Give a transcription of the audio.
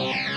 Wow.